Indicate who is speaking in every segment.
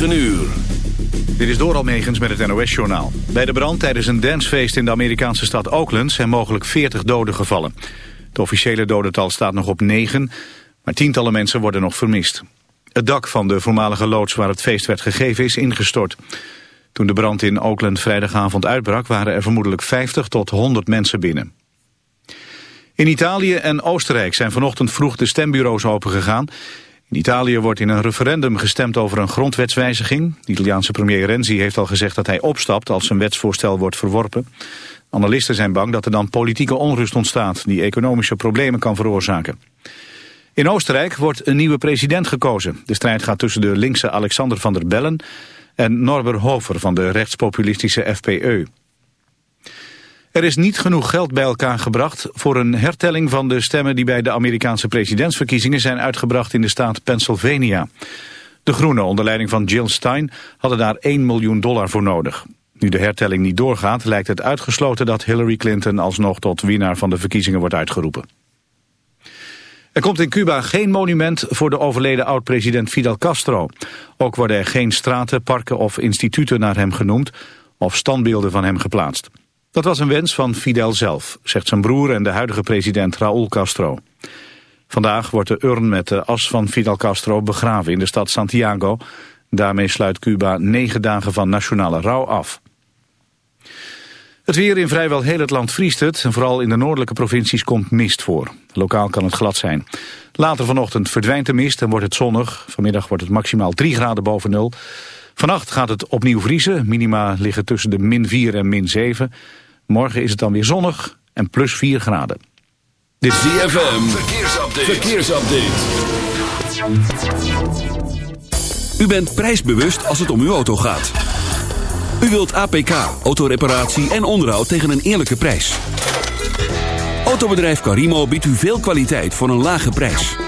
Speaker 1: 9 uur.
Speaker 2: Dit is Doral Megens met het NOS-journaal. Bij de brand tijdens een dancefeest in de Amerikaanse stad Oakland... zijn mogelijk 40 doden gevallen. Het officiële dodental staat nog op 9, maar tientallen mensen worden nog vermist. Het dak van de voormalige loods waar het feest werd gegeven is ingestort. Toen de brand in Oakland vrijdagavond uitbrak... waren er vermoedelijk 50 tot 100 mensen binnen. In Italië en Oostenrijk zijn vanochtend vroeg de stembureaus opengegaan... In Italië wordt in een referendum gestemd over een grondwetswijziging. De Italiaanse premier Renzi heeft al gezegd dat hij opstapt als zijn wetsvoorstel wordt verworpen. Analisten zijn bang dat er dan politieke onrust ontstaat die economische problemen kan veroorzaken. In Oostenrijk wordt een nieuwe president gekozen. De strijd gaat tussen de linkse Alexander van der Bellen en Norbert Hofer van de rechtspopulistische FPE. Er is niet genoeg geld bij elkaar gebracht voor een hertelling van de stemmen die bij de Amerikaanse presidentsverkiezingen zijn uitgebracht in de staat Pennsylvania. De Groenen onder leiding van Jill Stein hadden daar 1 miljoen dollar voor nodig. Nu de hertelling niet doorgaat lijkt het uitgesloten dat Hillary Clinton alsnog tot winnaar van de verkiezingen wordt uitgeroepen. Er komt in Cuba geen monument voor de overleden oud-president Fidel Castro. Ook worden er geen straten, parken of instituten naar hem genoemd of standbeelden van hem geplaatst. Dat was een wens van Fidel zelf, zegt zijn broer en de huidige president Raúl Castro. Vandaag wordt de urn met de as van Fidel Castro begraven in de stad Santiago. Daarmee sluit Cuba negen dagen van nationale rouw af. Het weer in vrijwel heel het land vriest het. En vooral in de noordelijke provincies komt mist voor. Lokaal kan het glad zijn. Later vanochtend verdwijnt de mist en wordt het zonnig. Vanmiddag wordt het maximaal 3 graden boven nul. Vannacht gaat het opnieuw vriezen. Minima liggen tussen de min 4 en min 7. Morgen is het dan weer zonnig en plus 4 graden.
Speaker 1: Dit is ZFM, verkeersupdate. verkeersupdate. U bent prijsbewust als het om uw auto gaat. U wilt APK, autoreparatie en onderhoud tegen een eerlijke prijs. Autobedrijf Carimo biedt u veel kwaliteit voor een lage prijs.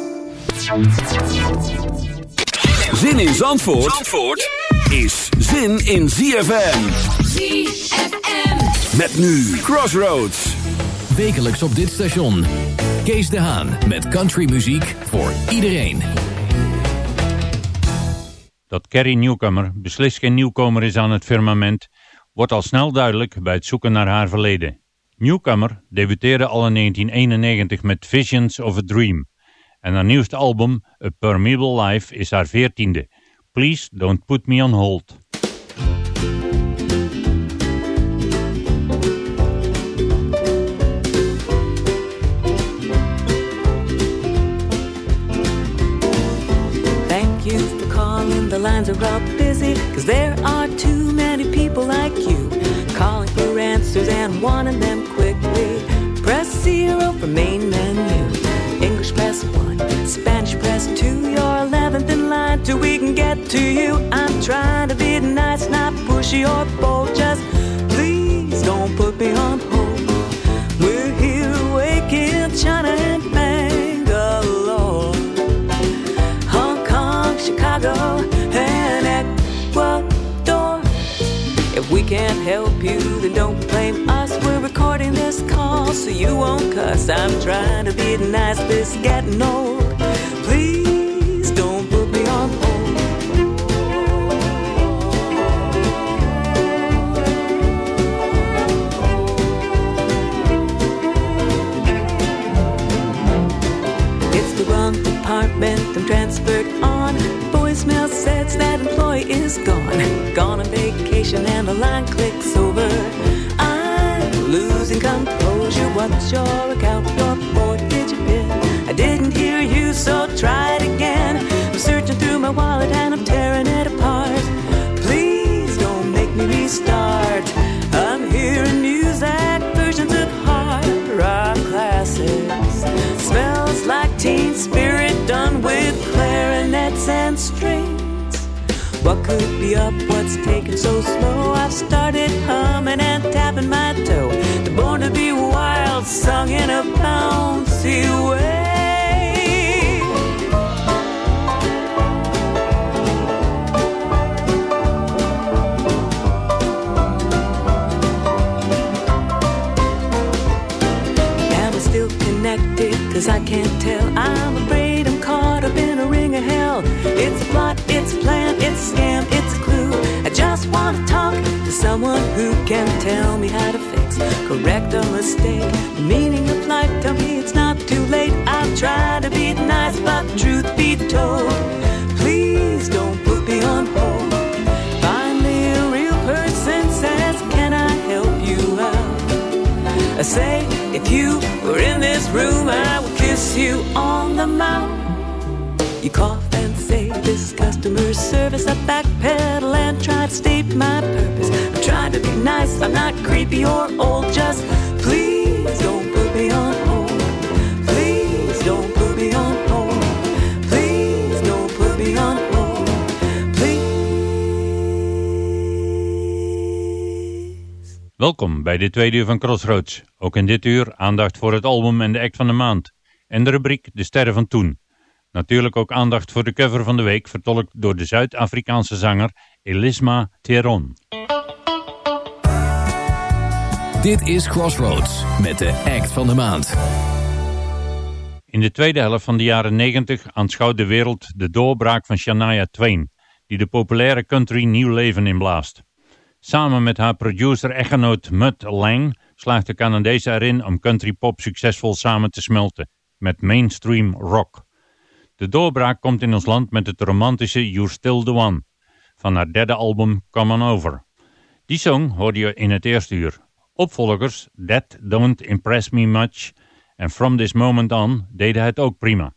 Speaker 1: Zin in Zandvoort, Zandvoort is zin in ZFM.
Speaker 3: ZFM.
Speaker 1: Met nu Crossroads.
Speaker 4: Wekelijks op dit station. Kees de Haan met countrymuziek voor iedereen.
Speaker 5: Dat Carrie Newcomer beslist geen nieuwkomer is aan het firmament, wordt al snel duidelijk bij het zoeken naar haar verleden. Newcomer debuteerde al in 1991 met Visions of a Dream. En haar nieuwste album, A Permeable Life, is haar veertiende. Please Don't Put Me On Hold.
Speaker 6: Thank you for calling, the lines are all busy Cause there are too many people like you Calling for answers and wanting them quickly Press zero for main menu press one, Spanish press two. You're eleventh in line till we can get to you. I'm trying to be nice, not pushy or bold Just please don't put me on hold. We're here waking China and Bangalore Hong Kong, Chicago, and Ecuador. If we can't help you, then don't blame us. We're recording this call so you won't cuss. I'm trying to be nice, this getting old. Please don't put me on hold. It's the wrong department, I'm transferred on. Voicemail says that employee is gone. Gone on vacation and the line clicks over losing composure. What's your account? Your board did you? I didn't hear you, so try it again. I'm searching through my wallet and I'm tearing it apart. Please don't make me restart. Could be up? What's taking so slow? I've started humming and tapping my toe. The born to be wild, sung in a bouncy way. Still connected cause I can't tell, I'm I'm mistake. The meaning of life, tell me it's not too late. I'll try to be nice, but truth be told, please don't put me on hold. Finally, a real person says, Can I help you out? I say, if you were in this room, I would kiss you on the mouth. You cough and say, This is customer service. I backpedal and try to state my purpose. I'm trying to be nice, I'm not creepy or old. Just
Speaker 7: Welkom bij dit tweede uur van Crossroads. Ook in dit uur aandacht voor het album en de act van de maand. En de rubriek De Sterren van Toen. Natuurlijk ook aandacht voor de cover van de week, vertolkt door de Zuid-Afrikaanse zanger Elisma Theron.
Speaker 4: Dit is Crossroads met de act van de maand.
Speaker 7: In de tweede helft van de jaren 90 aanschouwt de wereld de doorbraak van Shania Twain, die de populaire country nieuw leven inblaast. Samen met haar producer-echtgenoot Mutt Lang slaagt de Canadees erin om country pop succesvol samen te smelten met mainstream rock. De doorbraak komt in ons land met het romantische You're Still The One van haar derde album Come On Over. Die song hoorde je in het eerste uur. Opvolgers That Don't Impress Me Much en From This Moment On deden het ook prima.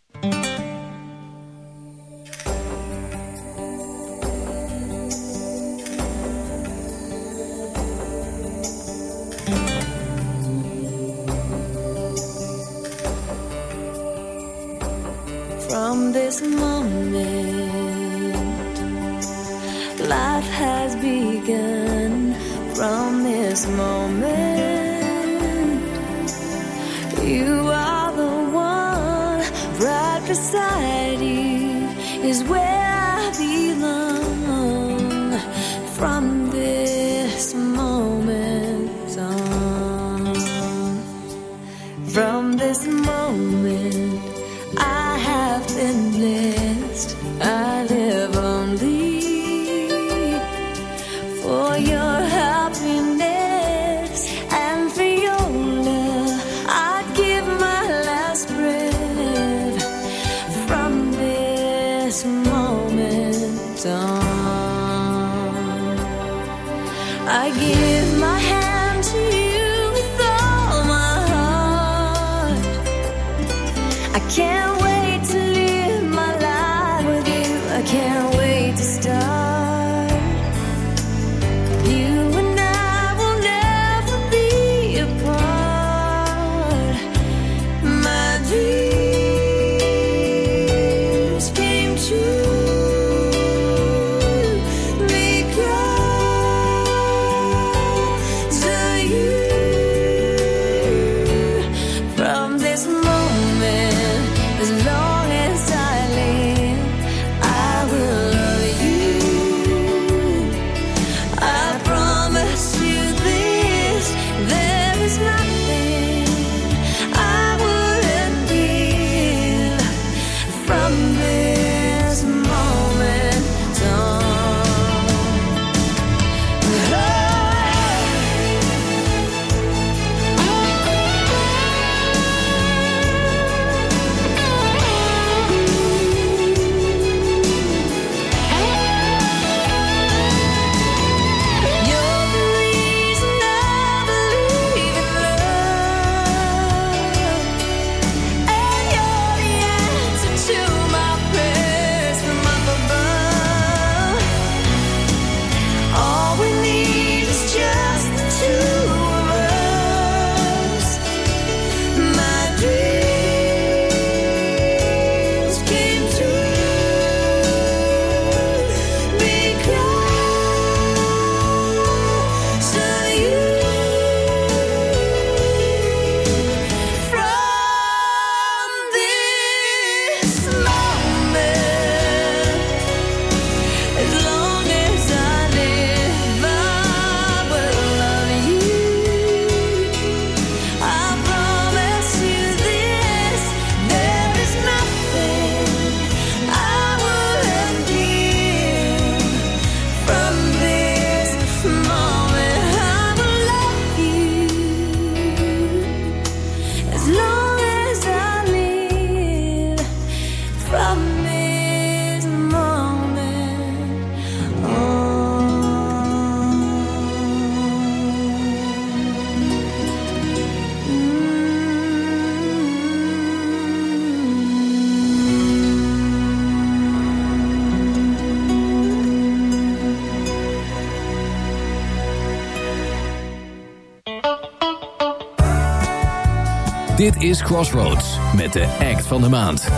Speaker 4: Dit is Crossroads met de act van de maand.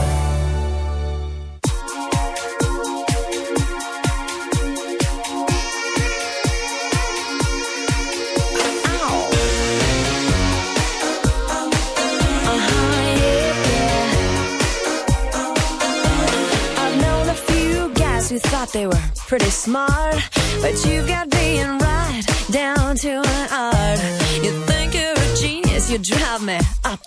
Speaker 8: they were pretty smart. But you got being right down to an art. You think you're a genius, you drive me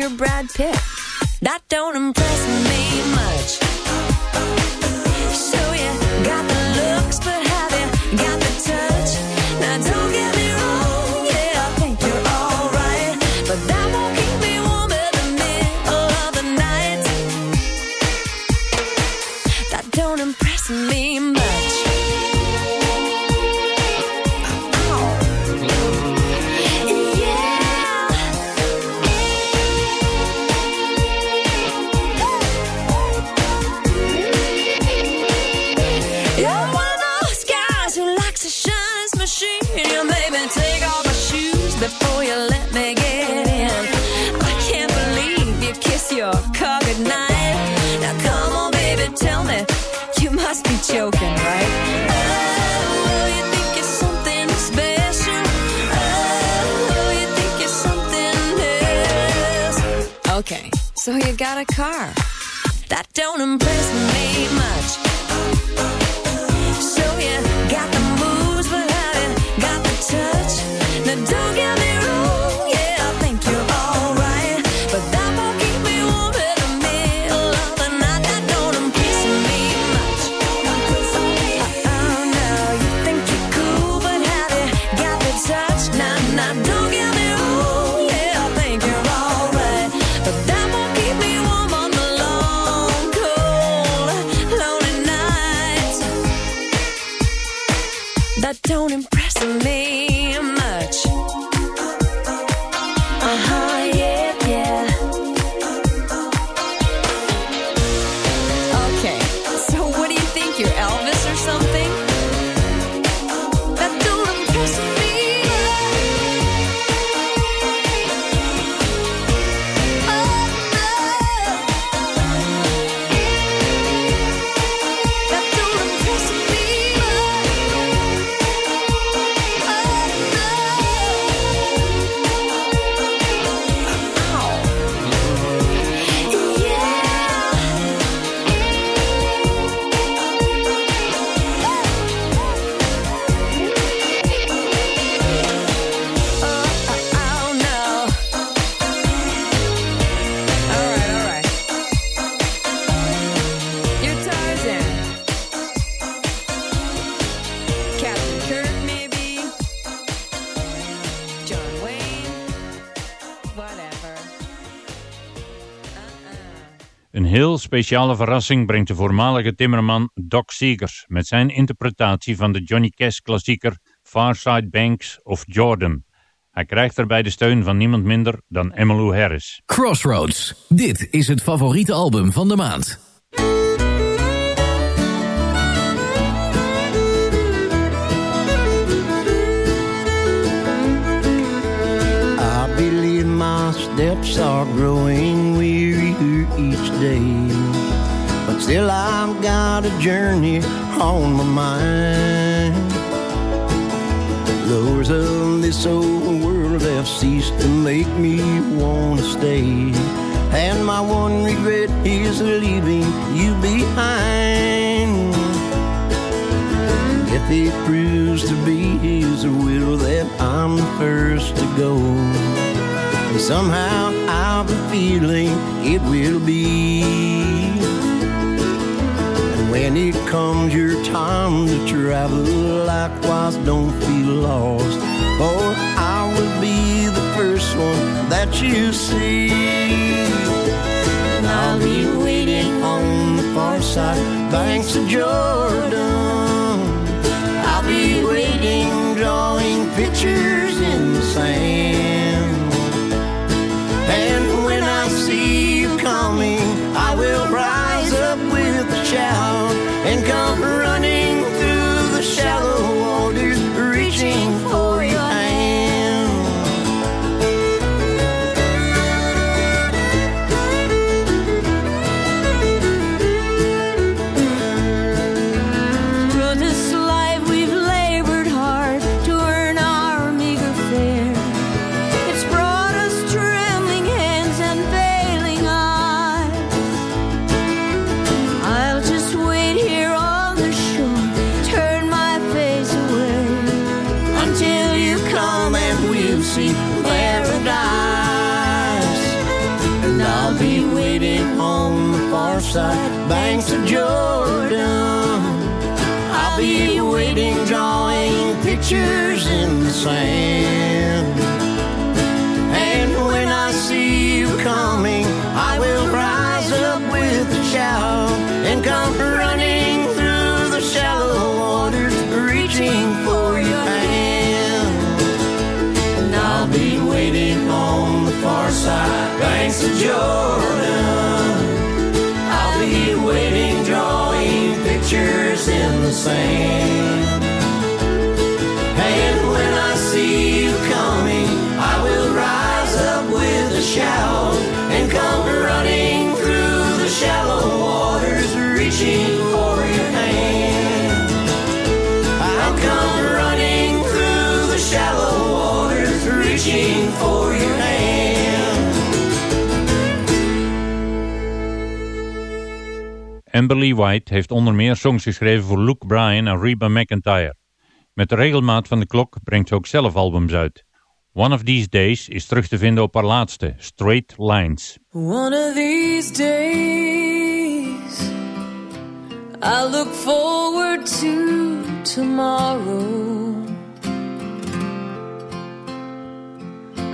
Speaker 8: your Brad Pitt.
Speaker 5: speciale verrassing brengt de voormalige timmerman Doc Seegers met zijn interpretatie van de Johnny Cash klassieker Farside Banks of Jordan. Hij krijgt erbij de steun van niemand minder dan Emmylou Harris.
Speaker 4: Crossroads, dit is het favoriete album van de maand.
Speaker 9: steps are growing weary each day.
Speaker 10: Still I've got a journey on my mind. Lures of this old world have ceased to make me wanna stay. And my one regret is leaving you behind. If it proves to be his will that I'm the first to go. Somehow I've a feeling it will be. When it comes your time to travel, likewise don't feel lost. For I will be the first one that you see. And I'll be waiting on the far side, banks of Jordan. I'll be waiting, drawing pictures in the sand. And come running through the shallow waters, reaching for your hand.
Speaker 11: I'll
Speaker 10: come running through the shallow waters, reaching for your hand.
Speaker 5: Amberly White heeft onder meer songs geschreven voor Luke Bryan en Reba McEntire. Met de regelmaat van de klok brengt ze ook zelf albums uit. One of These Days is terug te vinden op haar laatste, Straight Lines.
Speaker 7: One of these days, I look forward to tomorrow.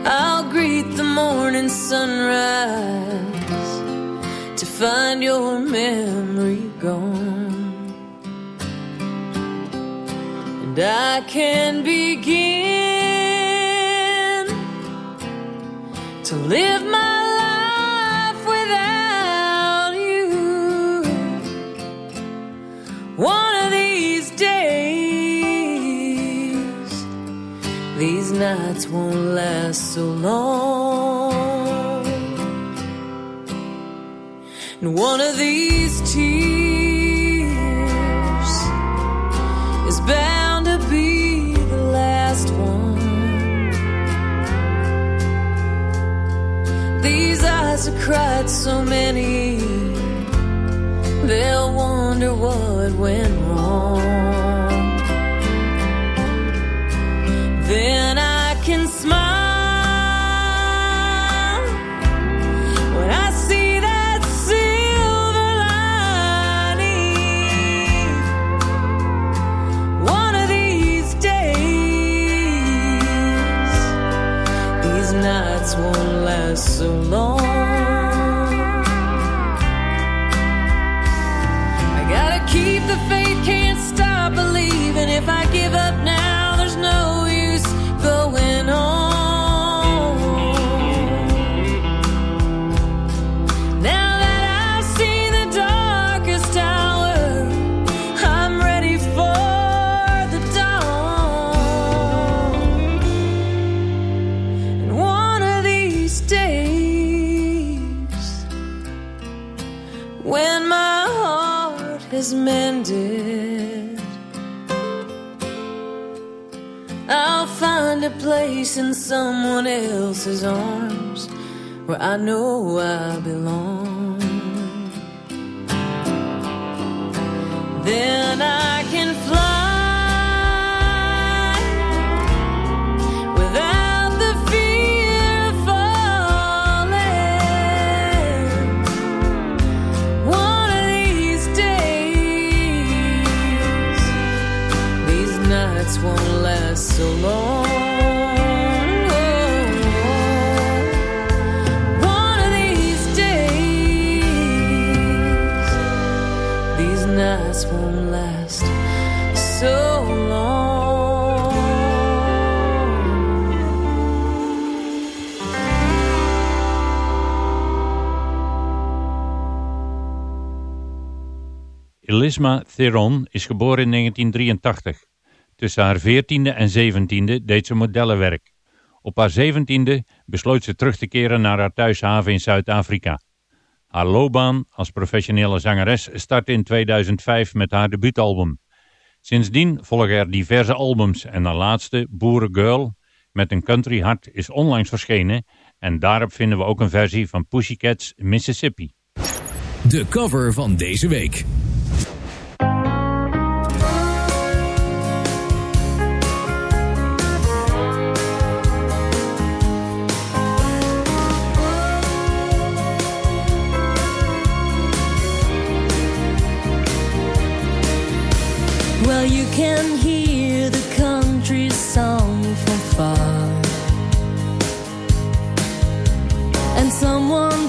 Speaker 7: I'll greet the morning sunrise to find your memory gone. And I can begin to live my life without you. One of these days, these nights won't last so long. And one of these tears These eyes have cried so many, they'll wonder what went wrong. Then I these nights won't last so long. I gotta keep the faith, can't stop believing. If I give up now, there's no place in someone else's arms where I know I belong. Then I can fly. without the
Speaker 5: Elisma Theron is geboren in 1983. Tussen haar 14e en 17e deed ze modellenwerk. Op haar 17e besloot ze terug te keren naar haar thuishaven in Zuid-Afrika. Haar loopbaan als professionele zangeres startte in 2005 met haar debuutalbum. Sindsdien volgen er diverse albums en haar laatste, Boerengirl, met een country hart, is onlangs verschenen en daarop vinden we ook een versie van Pussycats Mississippi.
Speaker 4: De cover van deze week.
Speaker 7: Can hear the country song from far. And someone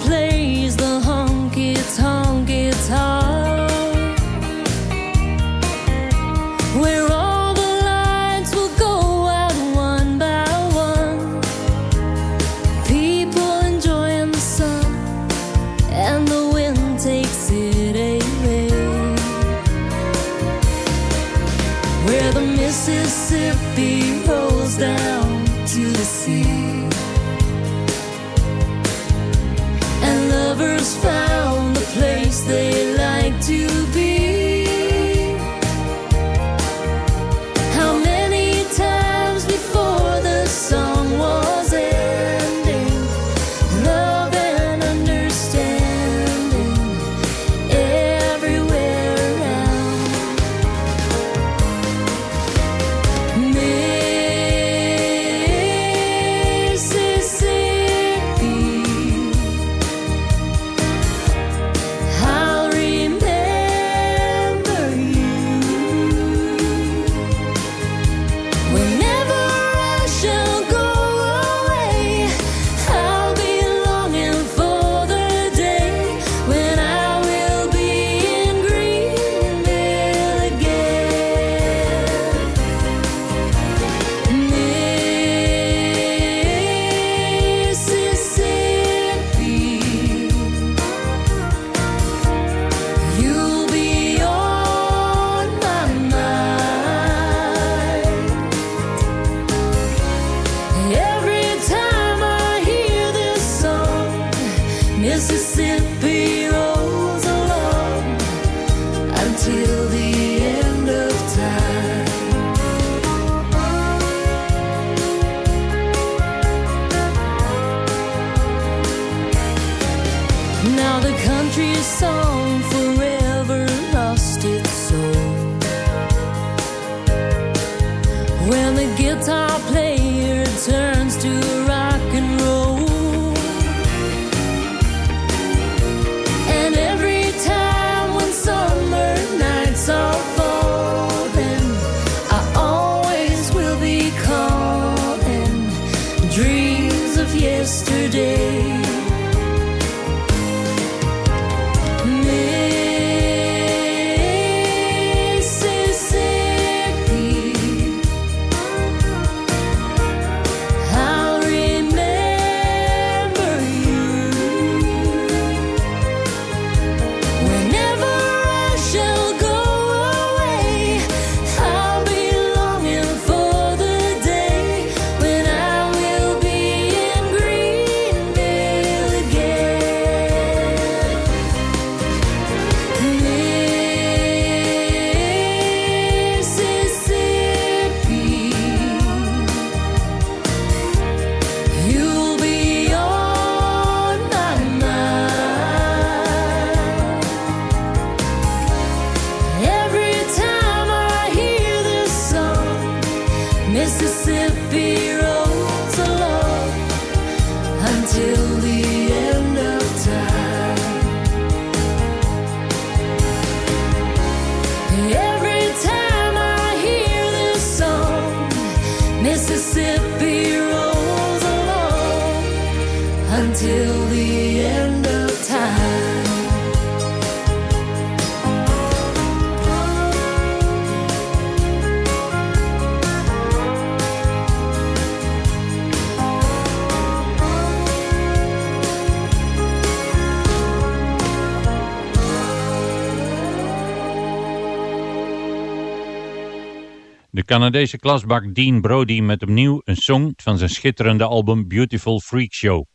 Speaker 5: Canadese klasbak Dean Brody met opnieuw een song van zijn schitterende album Beautiful Freak Show.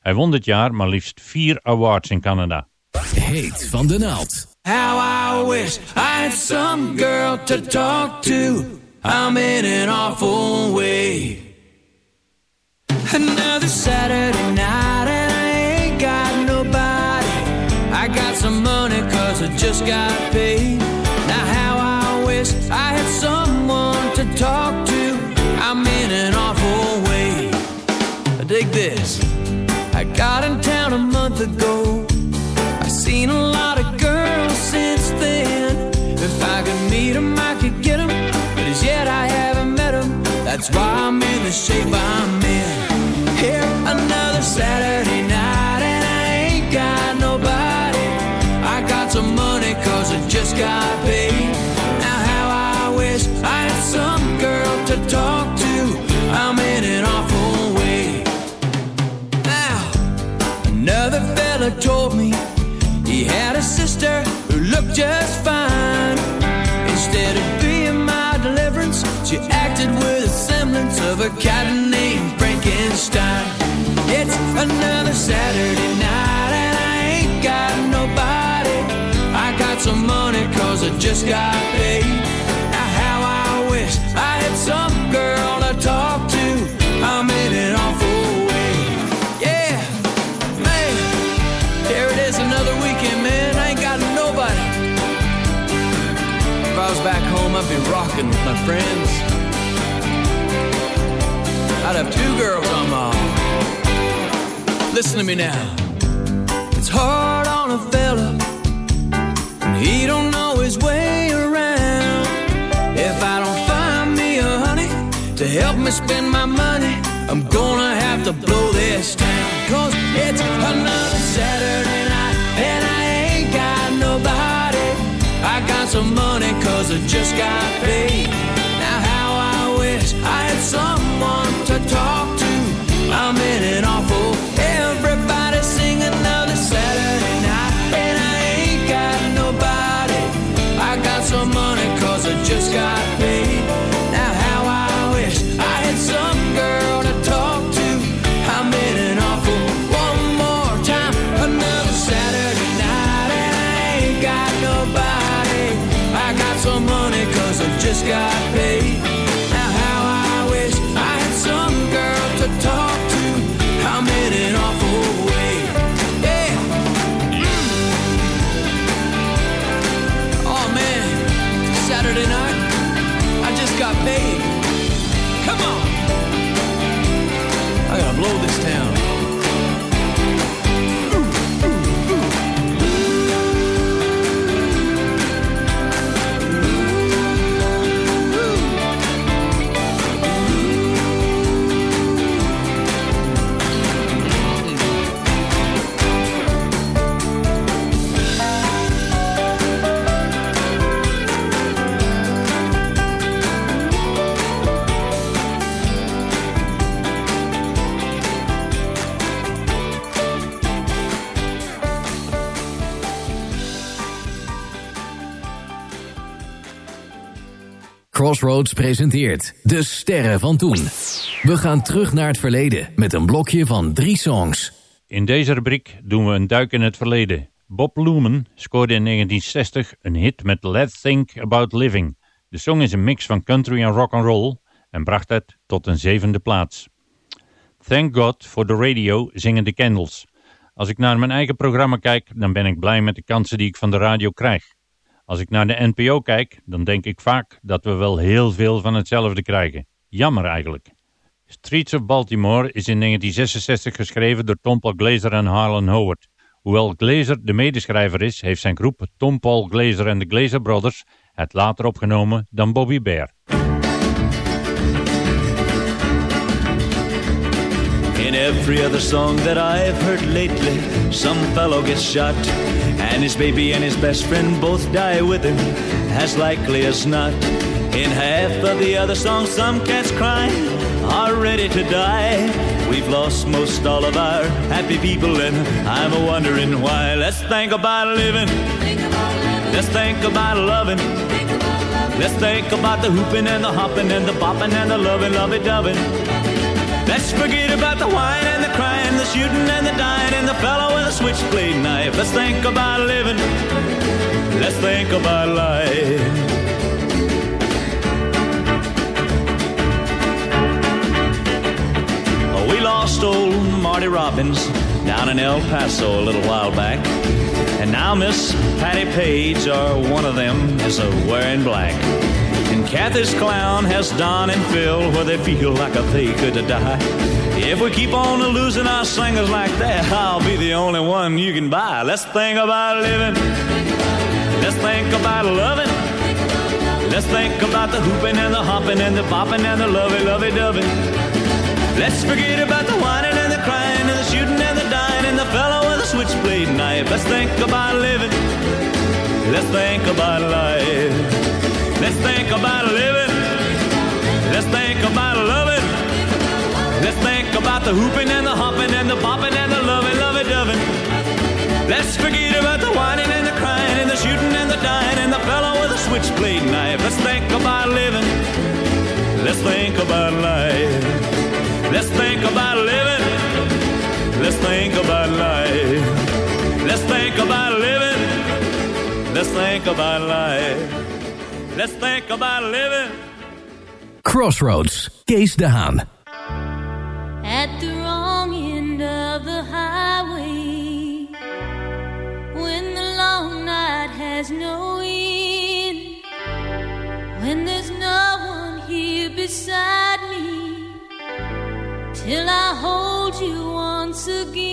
Speaker 5: Hij won dit jaar maar liefst vier awards in Canada.
Speaker 4: Heet van de naald.
Speaker 12: How I wish I had some girl to talk to. I'm in an awful way. Another Saturday night and I ain't got nobody. I got some money cause I just got paid. Now how I wish I had someone to talk to. I'm in an awful way. Dig this. I got in town a month ago. I've seen a lot of girls since then. If I could meet them, I could get them. But as yet I haven't met them. That's why I'm in the shape I'm in. Here another Saturday night and I ain't got nobody. I got some money cause I just got paid. A cat named Frankenstein. It's another Saturday night and I ain't got nobody. I got some money cause I just got paid. Now how I wish I had some girl to talk to. I'm in an awful way. Yeah, man. Here it is another weekend, man. I ain't got nobody. If I was back home, I'd be rocking with my friends. I'd have two girls on my. Listen to me now. It's hard on a fella when he don't know his way around. If I don't find me a honey to help me spend my money, I'm gonna have to blow this town. Cause it's another Saturday night and I ain't got nobody. I got some money cause I just got paid. Now how I wish I had someone to talk to. I'm in an awful everybody sing another Saturday night and I ain't got nobody. I got some money cause I just got paid. Now how I wish I had some girl to talk to. I'm in an awful one more time. Another Saturday night and I ain't got nobody. I got some money cause I just got paid.
Speaker 4: Crossroads presenteert De Sterren van Toen. We gaan terug naar het verleden met een blokje van drie songs.
Speaker 5: In deze rubriek doen we een duik in het verleden. Bob Lumen scoorde in 1960 een hit met Let's Think About Living. De song is een mix van country en rock and roll en bracht het tot een zevende plaats. Thank God for the radio zingen de Candles. Als ik naar mijn eigen programma kijk, dan ben ik blij met de kansen die ik van de radio krijg. Als ik naar de NPO kijk, dan denk ik vaak dat we wel heel veel van hetzelfde krijgen. Jammer eigenlijk. Streets of Baltimore is in 1966 geschreven door Tom Paul Glazer en Harlan Howard. Hoewel Glazer de medeschrijver is, heeft zijn groep Tom Paul Glazer en de Glazer Brothers het later opgenomen dan Bobby Bear.
Speaker 13: In every other song that I've heard lately, some fellow gets shot, and his baby and his best friend both die with him, as likely as not. In half of the other songs, some cats crying are ready to die. We've lost most all of our happy people, and I'm a wondering why. Let's think about living. Let's think about loving. Let's think about the hooping and the hopping and the bopping and the loving, lovey doving. Let's forget about the wine and the crying, the shooting and the dying, and the fellow with a switchblade knife. Let's think about living. Let's think about life. Oh, we lost old Marty Robbins down in El Paso a little while back. And now Miss Patti Page, or one of them, is a wearing black. Cathy's clown has Don and Phil where they feel like a they could die. If we keep on losing our singers like that, I'll be the only one you can buy. Let's think about living. Let's think about loving. Let's think about the hooping and the hopping and the bopping and the lovey, lovey, dovey. Let's forget about the whining and the crying and the shooting and the dying and the fellow with the switchblade knife. Let's think about living. Let's think about life. Let's think about living. Let's think about loving. Let's think about the hooping and the hopping and the bopping and the loving, lovey, doving. Let's forget about the whining and the crying and the shooting and the dying and the fellow with a switchblade knife. Let's think about living. Let's think about life. Let's think about living. Let's think about life. Let's think about living. Let's think about life. Let's think about living.
Speaker 4: Crossroads, Kees de Haan.
Speaker 7: At the wrong end of the highway, when the long night has no end, when there's no one here beside me, till I hold you once again.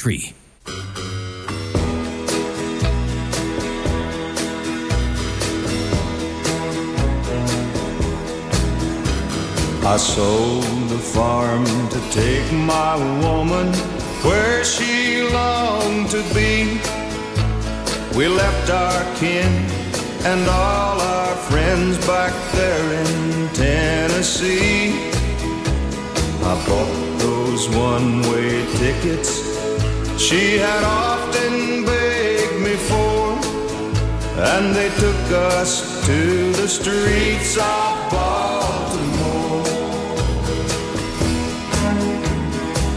Speaker 4: Country.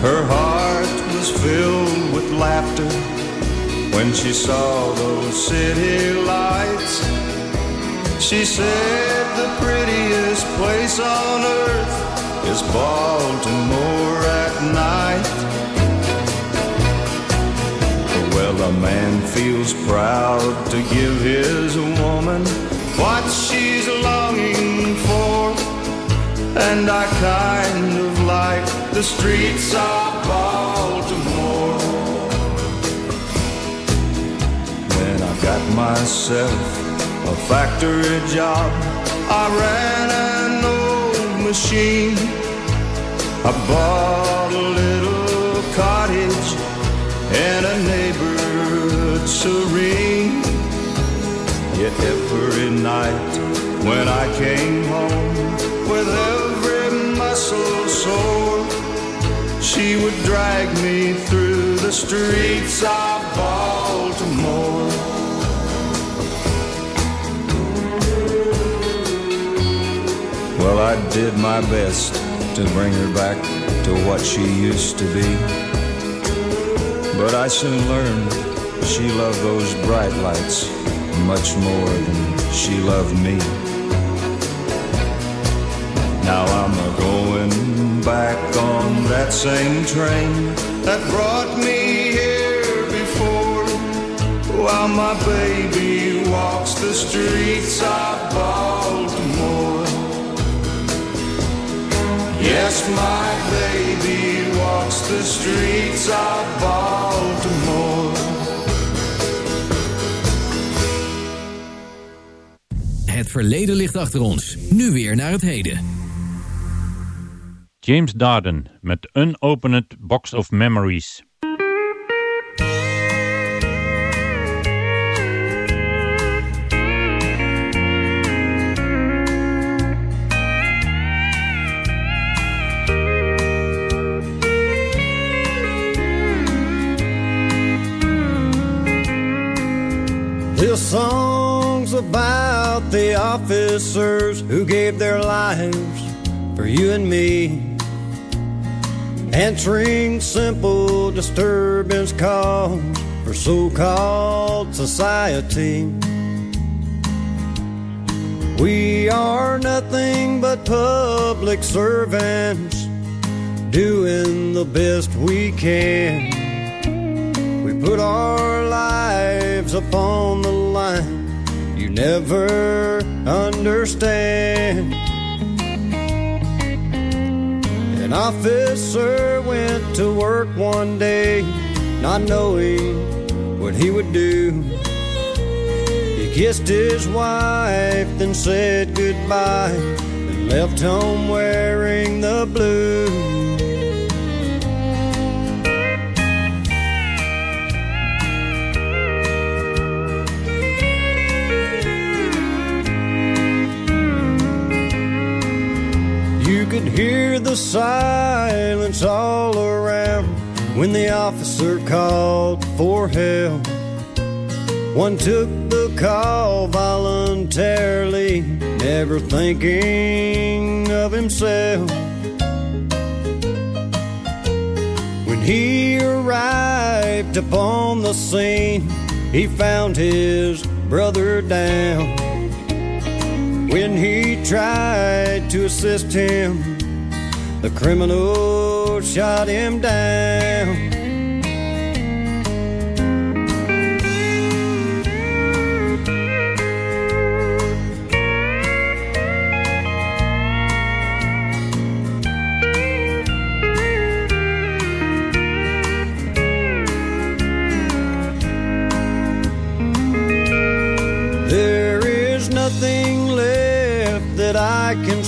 Speaker 14: Her heart was filled with laughter when she saw those city lights. She said the prettiest place on earth is Baltimore at night. Well, a man feels proud to give his woman what she's longing for. And I kind of the streets of Baltimore. When I got myself a factory job, I ran an old machine. I bought a little cottage in a neighborhood serene. Yet every night when I came home with every muscle sore, she would drag me through the streets of Baltimore. Well, I did my best to bring her back to what she used to be. But I soon learned she loved those bright lights much more than she loved me. Now I'm a going back on that same train that brought me here before. While my baby walks the streets of Baltimore. Yes, my baby walks the streets of Baltimore.
Speaker 4: Het verleden ligt achter ons. Nu weer naar het heden.
Speaker 5: James Darden met Unopened Box of Memories.
Speaker 15: This song's about the officers who gave their lives for you and me. Answering simple disturbance calls for so called society. We are nothing but public servants doing the best we can. We put our lives upon the line. You never understand. An officer went to work one day, not knowing what he would do. He kissed his wife, then said goodbye, and left home wearing the blue. Could hear the silence all around when the officer called for help. One took the call voluntarily, never thinking of himself. When he arrived upon the scene, he found his brother down. When he tried to assist him, the criminal shot him down.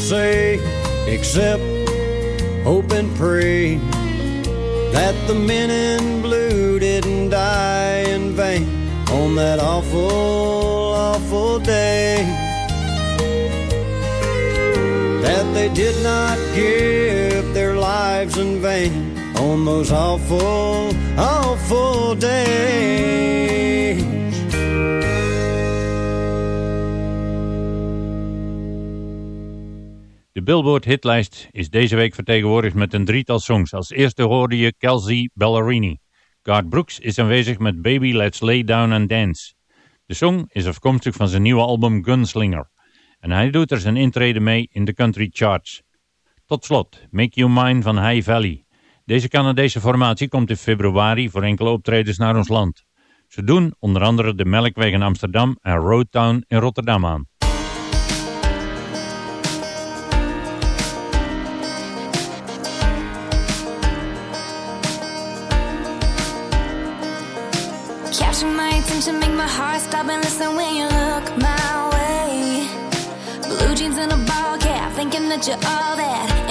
Speaker 15: Say except hope and pray that the men in blue didn't die in vain on that awful, awful day. That they did not give their lives in vain on those awful, awful days.
Speaker 5: Billboard hitlijst is deze week vertegenwoordigd met een drietal songs. Als eerste hoorde je Kelsey Ballerini. Garth Brooks is aanwezig met Baby Let's Lay Down and Dance. De song is afkomstig van zijn nieuwe album Gunslinger. En hij doet er zijn intrede mee in de country charts. Tot slot, Make You Mine van High Valley. Deze Canadese formatie komt in februari voor enkele optredens naar ons land. Ze doen onder andere de Melkweg in Amsterdam en Roadtown in Rotterdam aan.
Speaker 8: And when you look my way. Blue jeans and a ball cap, thinking that you're all that,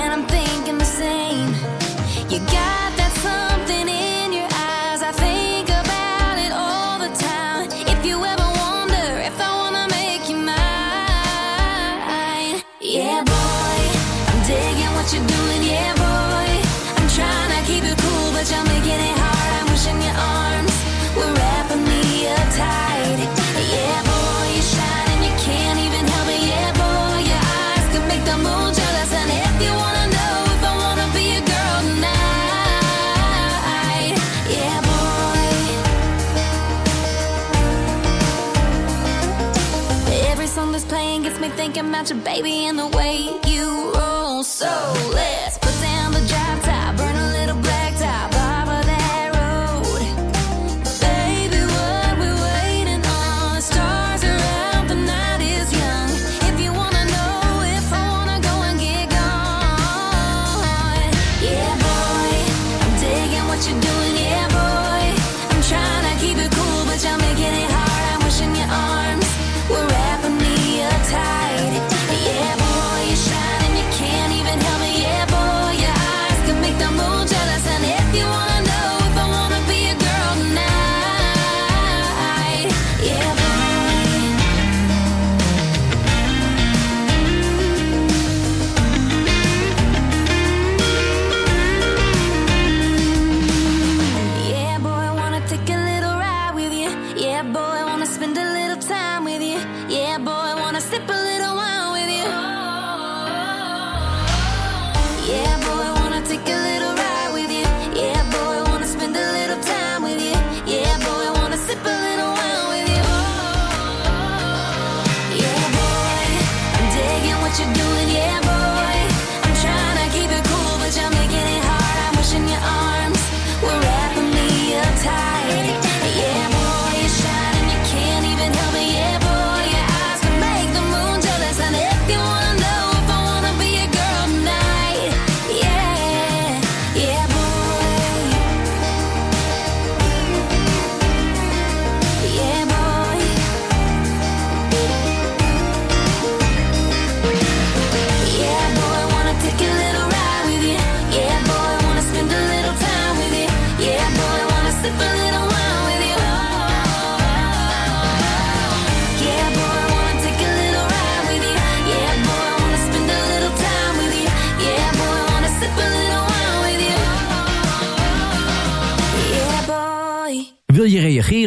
Speaker 8: thinking your baby and the way you roll. So let's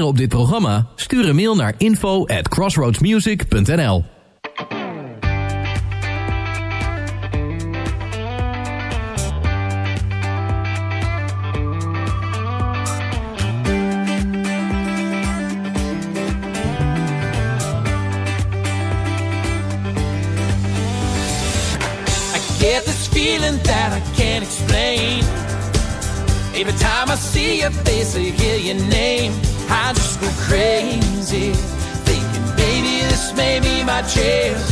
Speaker 4: reageren op dit programma? Stuur een mail naar info at crossroadsmusic.nl
Speaker 12: I feeling that I can't explain. Every time I see your face or hear your name, I just go crazy. Thinking, baby, this may be my chance.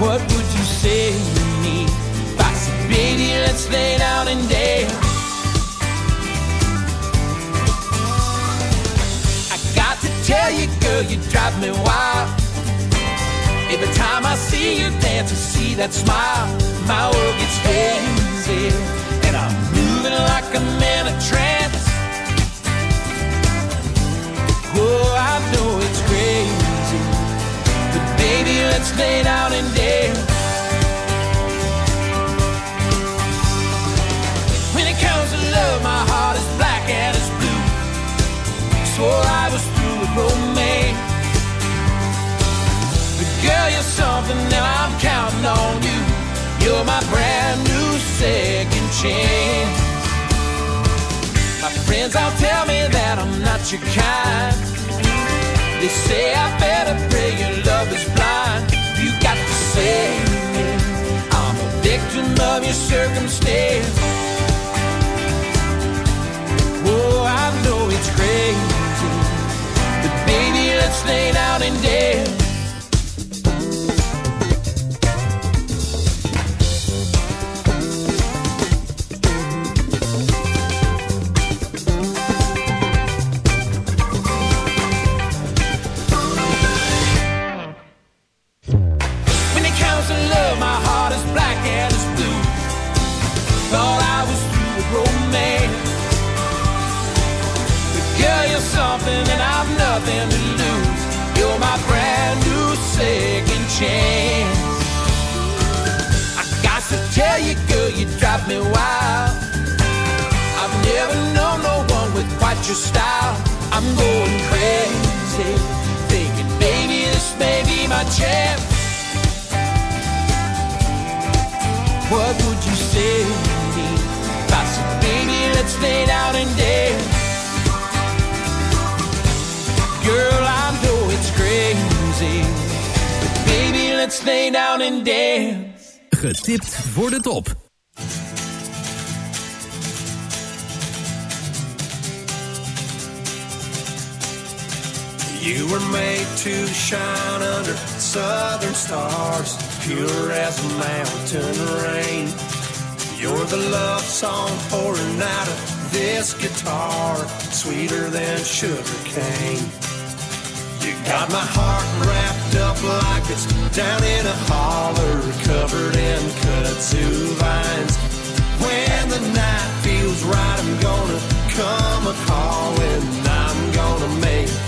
Speaker 12: What would you say to me if I said, baby, let's lay down and dance? I got to tell you, girl, you drive me wild. Every time I see you dance, I see that smile. My world gets hazy, and I'm like I'm in a trance. I know it's crazy, but baby, let's lay down and dance. When it comes to love, my heart is black and it's blue. Swore I was through with romance. But girl, you're something and I'm counting on you. You're my brand new second chance. My friends all tell me that I'm not your kind. They say I better pray your love is blind. You got to say I'm a victim of your circumstance. Oh, I know it's crazy, but baby, let's lay down and dance. Chance. What would you say if I said, baby, let's lay down and dance? Girl, I know it's crazy, but baby, let's lay down and dance.
Speaker 4: Getipt voor de top.
Speaker 10: You were made to shine under southern stars, pure as a mountain rain. You're the love song pouring out of this guitar, sweeter than sugar cane. You got my heart wrapped up like it's down in a holler, covered in kudzu vines. When the night feels right, I'm gonna come a calling. I'm gonna make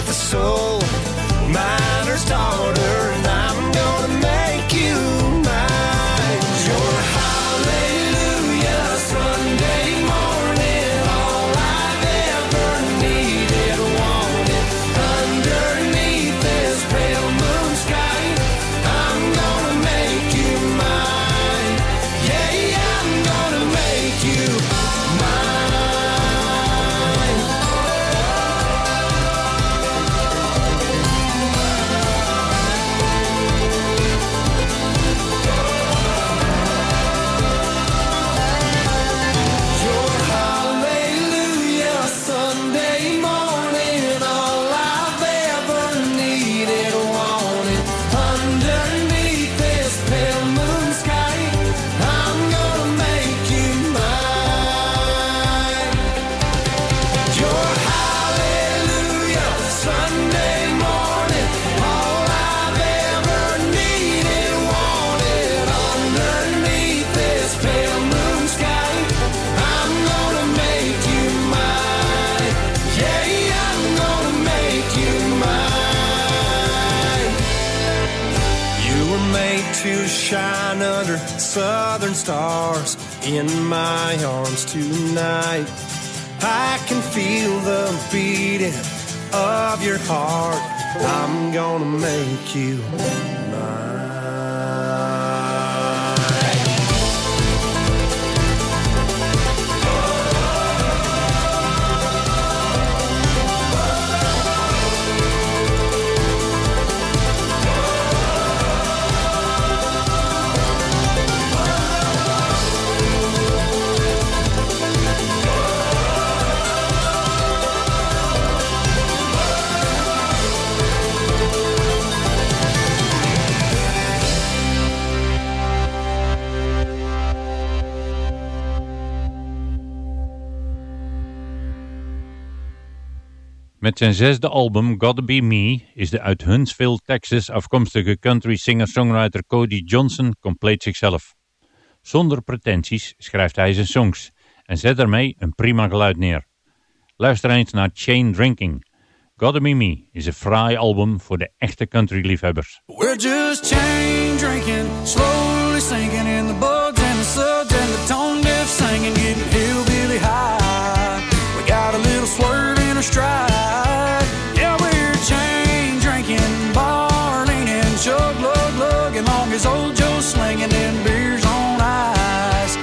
Speaker 10: with a soul. Miner's
Speaker 5: Met zijn zesde album Gotta Be Me is de uit Huntsville, Texas afkomstige country singer-songwriter Cody Johnson compleet zichzelf. Zonder pretenties schrijft hij zijn songs en zet daarmee een prima geluid neer. Luister eens naar Chain Drinking. Gotta Be Me is een fraai album voor de echte country-liefhebbers.
Speaker 16: We're just chain drinking, slowly sinking in the bugs and the suds and the tone deaf singing, getting hillbilly high. We got a little swerve in our stride. Long as old Joe's slinging them beers on ice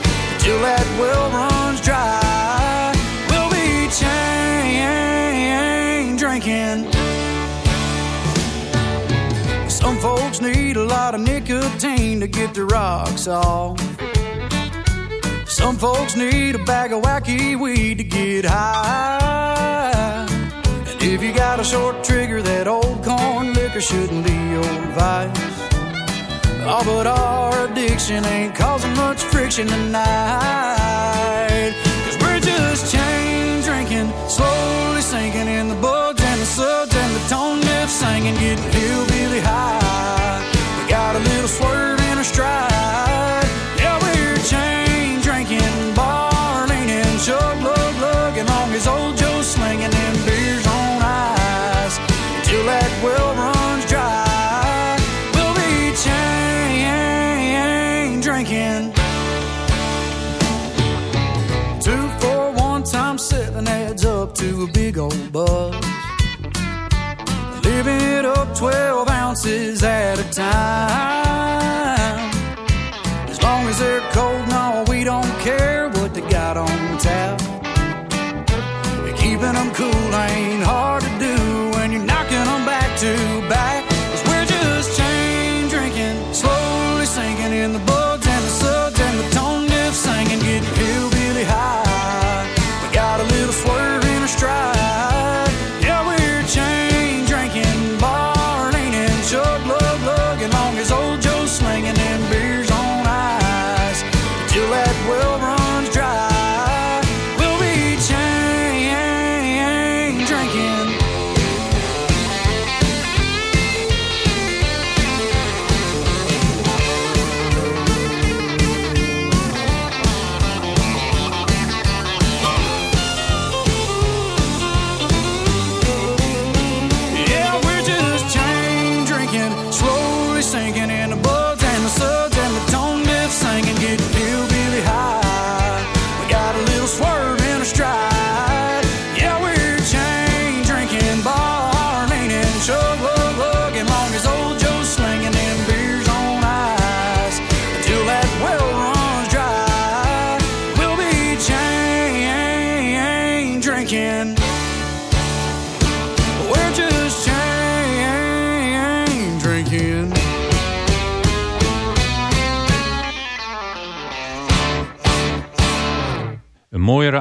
Speaker 16: till that well runs dry. We'll be chain drinking. Some folks need a lot of nicotine to get their rocks off. Some folks need a bag of wacky weed to get high. And if you got a short trigger, that old corn liquor shouldn't be your vice. Oh, but our addiction ain't causing much friction tonight. Cause we're just chain drinking, slowly sinking in the bugs and the suds and the tone deaf singing, getting hillbilly high. Buzz. Living it up 12 ounces at a time. As long as they're cold, no, we don't care what they got on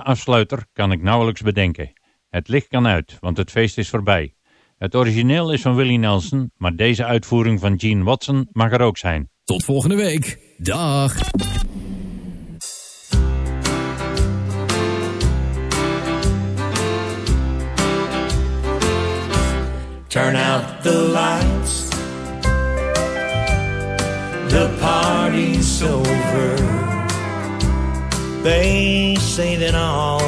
Speaker 5: afsluiter kan ik nauwelijks bedenken. Het licht kan uit, want het feest is voorbij. Het origineel is van Willie Nelson, maar deze uitvoering van Gene Watson mag er ook zijn.
Speaker 4: Tot volgende week. Dag.
Speaker 9: Turn out the lights. The party's over. They say that all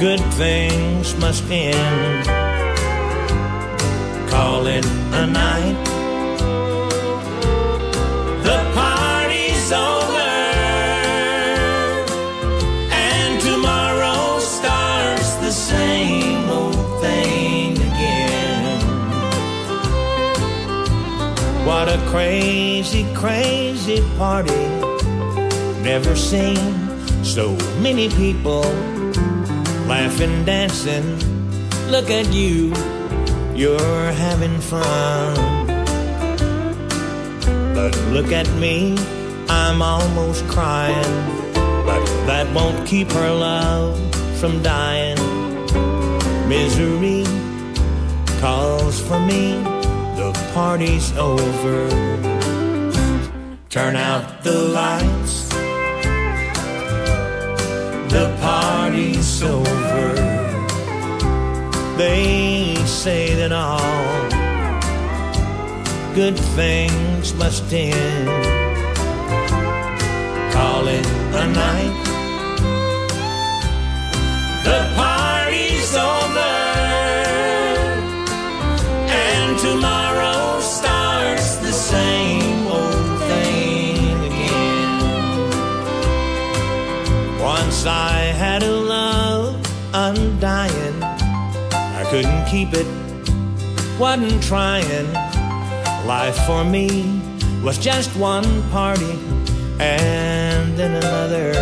Speaker 9: good things must end. Call it a night. The party's over. And tomorrow starts the same old thing again. What a crazy, crazy party. Never seen so many people laughing, dancing. Look at you, you're having fun. But look at me, I'm almost crying. But that won't keep her love from dying. Misery calls for me, the party's over. Turn out the lights, party's over. They say that all good things must end. Call it a night. Keep it, wasn't trying. Life for me was just one party and then another.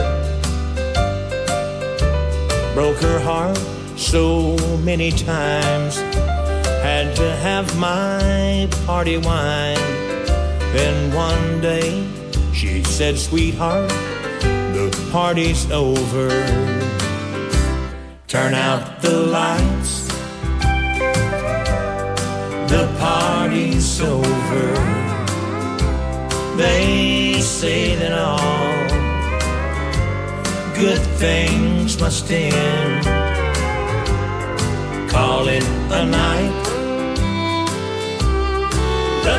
Speaker 9: Broke her heart so many times, had to have my party wine. Then one day she said, Sweetheart, the party's over. Turn out the lights the party's over. They say that all good things must end. Call it a night. The